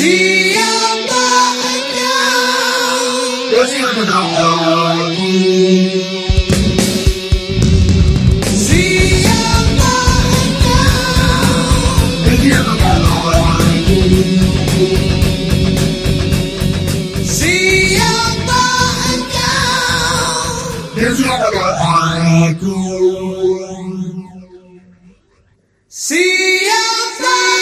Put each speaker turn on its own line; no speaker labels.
te abarcar.
se te amo aqui.
See you.